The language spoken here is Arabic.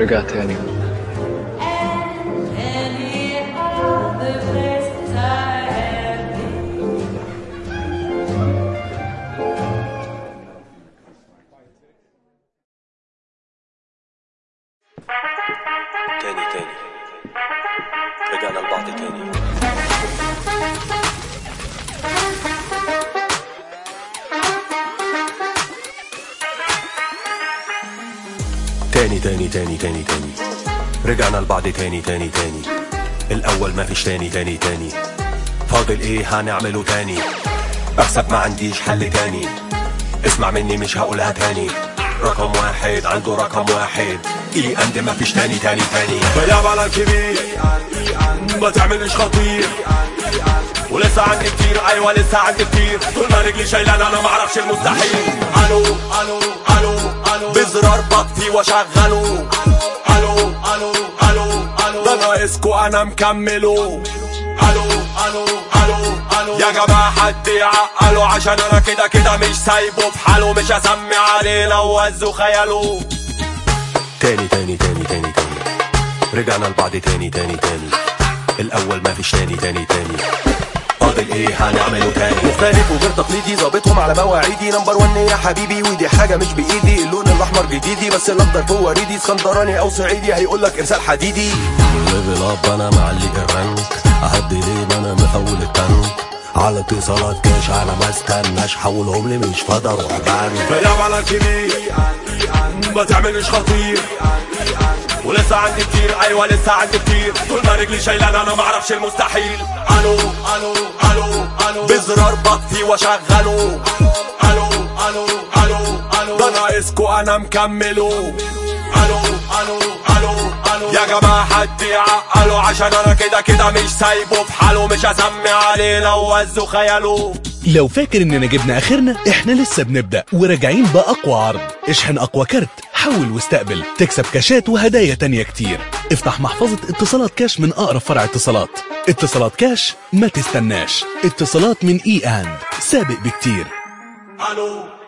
رجع تاني تاني تاني رجعنا لبعض تاني تاني تاني تاني تاني تاني. رجعنا لبعض تاني تاني تاني. الأول ما فيش تاني تاني تاني. فاضل إيه؟ هنعمله تاني. بحسب ما عنديش حل تاني. اسمع مني مش هقولها تاني. رقم واحد عنده رقم واحد. إي أند ما فيش تاني تاني تاني. بلعب على الكبير. ما تعملش خطير. ولسه عندي كتير. أيوه لسه عندي كتير. طول ما رجلي شايلان أنا معرفش المستحيل. ألو ألو ألو ألو بزرار بطي واشغله ألو ألو ألو ألو. ده ناقصكو أنا مكمله ألو ألو ألو ألو. يا جماعة حد يعقله عشان أنا كده كده مش سايبه في حاله مش هسمي عليه لو وزوا خياله تاني تاني تاني تاني تاني. رجعنا لبعض تاني تاني تاني. الأول ما فيش تاني تاني تاني. فاضل إيه؟ هنعمله تاني. مختلف وغير تقليدي ظابطهم على مواعيدي. number 1 يا حبيبي ودي حاجة مش بإيدي. اللون الأحمر جديدي بس الأخضر فوق وريدي اسكندراني أو صعيدي هيقول لك إرسال حديدي. level up أنا معلق ال rank أهدي ليه؟ ما أنا مفول ال tank على اتصالات كاش أنا ما استناش. حولهم لي مش فاضي أروح بانك. بلعب على الكبير ما تعملش خطير. ولسه عندي كتير. أيوه لسه عندي كتير. طول ما رجلي شايلان أنا معرفش المستحيل. ألو ألو ألو ألو. بزرار بطي وأشغله. ألو ألو ألو ألو. ده ناقصكو أنا مكمله. ألو ألو ألو ألو. يا جماعة حد يعقله. عشان أنا كده كده مش سايبه في حاله. مش هسمي عليه لو وزوا خياله. لو فاكر إننا جبنا آخرنا إحنا لسه بنبدأ وراجعين بأقوى عرض اشحن أقوى كارت حول واستقبل. تكسب كاشات وهدايا تانية كتير. افتح محفظة اتصالات كاش من أقرب فرع اتصالات. اتصالات كاش ما تستناش. اتصالات من إي اند سابق بكتير. ألو.